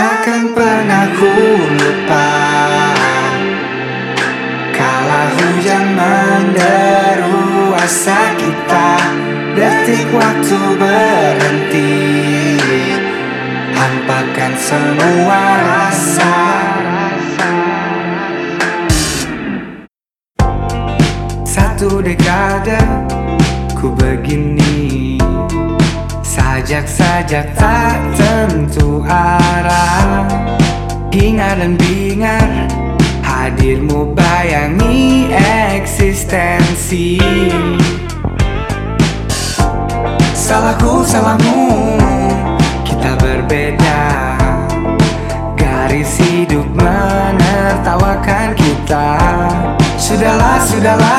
Takkan pernah ku lupa Kala hujan menderu asa kita. Detik waktu berhenti Hampakan semua rasa. Satu dekade ku begini Sajak-sajak tak tentu arah. Hingar dan bingar Hadirmu bayangi eksistensi. Salahku, salahmu Kita berbeda. Garis hidup menertawakan kita. Sudahlah, sudahlah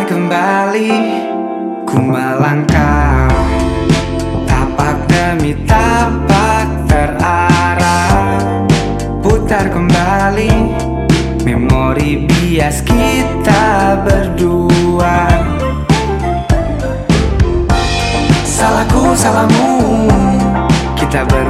Mulai kembali. Ku melangkah. Tapak demi tapak terarah. Putar kembali. Memori bias kita berdua. Salahku, salahmu. Kita berbeda